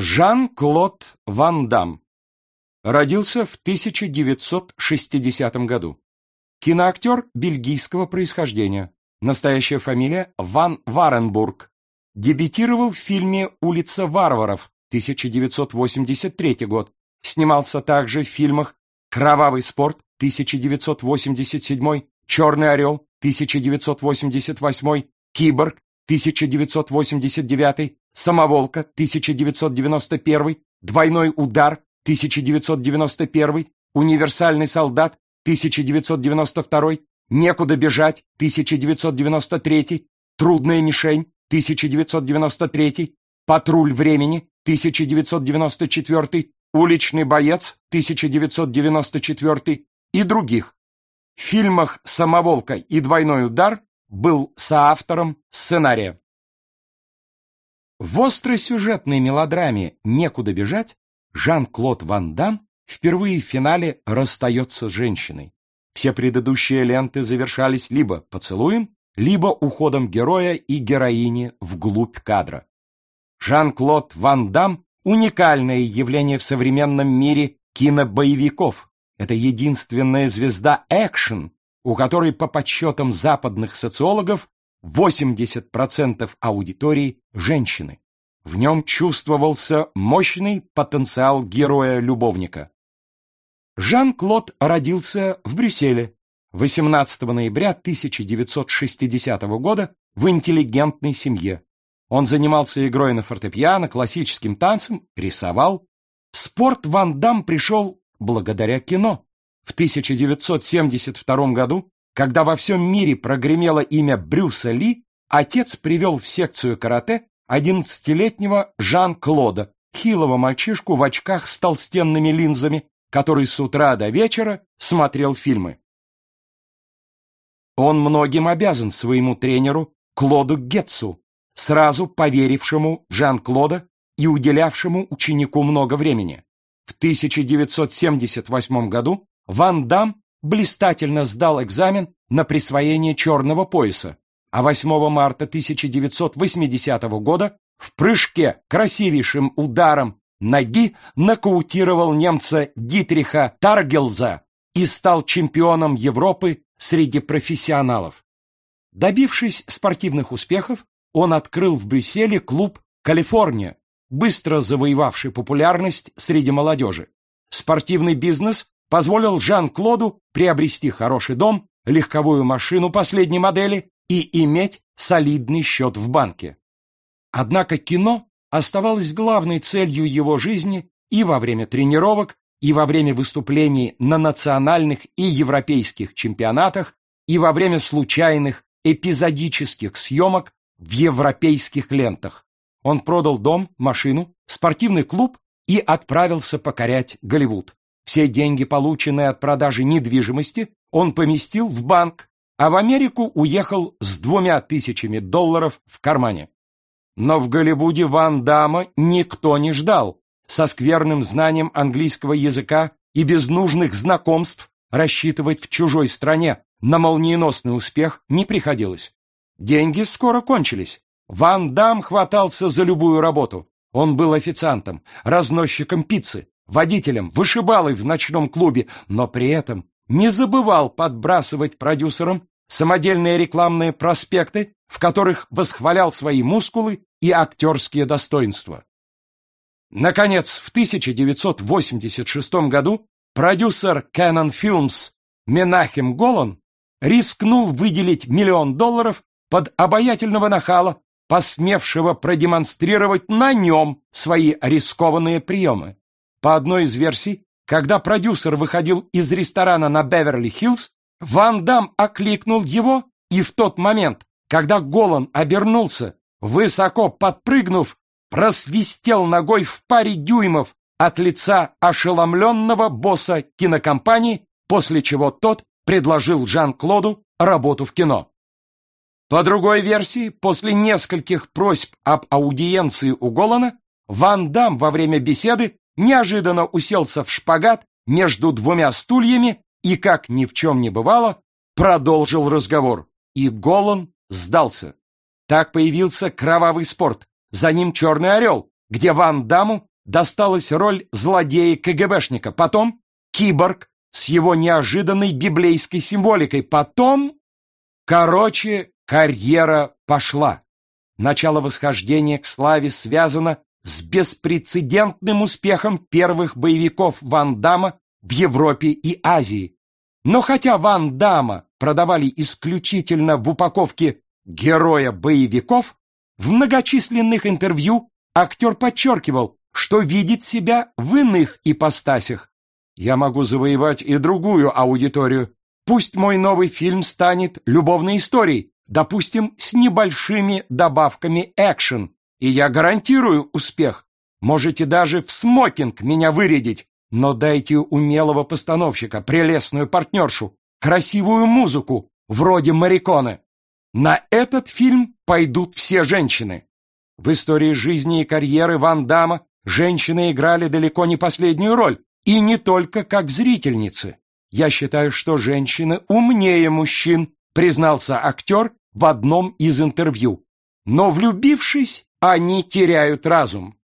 Жан-Клод Ван Дам родился в 1960 году. Киноактер бельгийского происхождения. Настоящая фамилия Ван Варенбург. Дебютировал в фильме «Улица варваров» 1983 год. Снимался также в фильмах «Кровавый спорт» 1987, «Черный орел» 1988, «Киборг» 1989, «Самоволка» 1991, «Двойной удар» 1991, «Универсальный солдат» 1992, «Некуда бежать» 1993, «Трудная мишень» 1993, «Патруль времени» 1994, «Уличный боец» 1994 и других. В фильмах «Самоволка» и «Двойной удар» был соавтором сценария. В остросюжетной мелодраме «Некуда бежать» Жан-Клод Ван Дам впервые в финале расстается с женщиной. Все предыдущие ленты завершались либо поцелуем, либо уходом героя и героини вглубь кадра. Жан-Клод Ван Дам – уникальное явление в современном мире кинобоевиков. Это единственная звезда экшен, у которой по подсчетам западных социологов 80% аудитории – женщины. В нем чувствовался мощный потенциал героя-любовника. Жан-Клод родился в Брюсселе 18 ноября 1960 года в интеллигентной семье. Он занимался игрой на фортепиано, классическим танцем, рисовал. В спорт Ван Дам пришел благодаря кино. В 1972 году, когда во всем мире прогремело имя Брюса Ли, отец привел в секцию карате 11-летнего Жан-Клода, хилого мальчишку в очках с толстенными линзами, который с утра до вечера смотрел фильмы. Он многим обязан своему тренеру Клоду Гетцу, сразу поверившему в Жан-Клода и уделявшему ученику много времени. В 1978 году Ван Дам блистательно сдал экзамен на присвоение черного пояса, а 8 марта 1980 года в прыжке красивейшим ударом ноги нокаутировал немца Дитриха Таргелза и стал чемпионом Европы среди профессионалов. Добившись спортивных успехов, он открыл в Брюсселе клуб «Калифорния», быстро завоевавший популярность среди молодежи. Спортивный бизнес позволил Жан-Клоду приобрести хороший дом, легковую машину последней модели и иметь солидный счет в банке. Однако кино оставалось главной целью его жизни и во время тренировок, и во время выступлений на национальных и европейских чемпионатах, и во время случайных эпизодических съемок в европейских лентах. Он продал дом, машину, спортивный клуб и отправился покорять Голливуд. Все деньги, полученные от продажи недвижимости, он поместил в банк, а в Америку уехал с двумя тысячами долларов в кармане. Но в Голливуде Ван Дамма никто не ждал. Со скверным знанием английского языка и без нужных знакомств рассчитывать в чужой стране на молниеносный успех не приходилось. Деньги скоро кончились. Ван Дам хватался за любую работу. Он был официантом, разносчиком пиццы, водителем, вышибалой в ночном клубе, но при этом не забывал подбрасывать продюсерам самодельные рекламные проспекты, в которых восхвалял свои мускулы и актерские достоинства. Наконец, в 1986 году продюсер Canon Films Менахем Голан рискнул выделить миллион долларов под обаятельного нахала, посмевшего продемонстрировать на нем свои рискованные приемы. По одной из версий, когда продюсер выходил из ресторана на Беверли-Хиллз, Ван Дам окликнул его, и в тот момент, когда Голан обернулся, высоко подпрыгнув, просвистел ногой в паре дюймов от лица ошеломленного босса кинокомпании, после чего тот предложил Жан-Клоду работу в кино. По другой версии, после нескольких просьб об аудиенции у Голана, Ван Дам во время беседы неожиданно уселся в шпагат между двумя стульями и, как ни в чем не бывало, продолжил разговор. И Голан сдался. Так появился кровавый спорт, за ним черный орел, где Ван Даму досталась роль злодея-КГБшника, потом киборг с его неожиданной библейской символикой, потом... Короче, карьера пошла. Начало восхождения к славе связано с беспрецедентным успехом первых боевиков Ван Дамма в Европе и Азии. Но хотя Ван Дамма продавали исключительно в упаковке героя боевиков, в многочисленных интервью актер подчеркивал, что видит себя в иных ипостасях. Я могу завоевать и другую аудиторию. Пусть мой новый фильм станет любовной историей, допустим, с небольшими добавками экшен, и я гарантирую успех. Можете даже в смокинг меня вырядить, но дайте умелого постановщика, прелестную партнершу, красивую музыку, вроде Мариконы. На этот фильм пойдут все женщины. В истории жизни и карьеры Ван Дамма женщины играли далеко не последнюю роль, и не только как зрительницы. Я считаю, что женщины умнее мужчин, признался актер в одном из интервью. Но влюбившись, они теряют разум.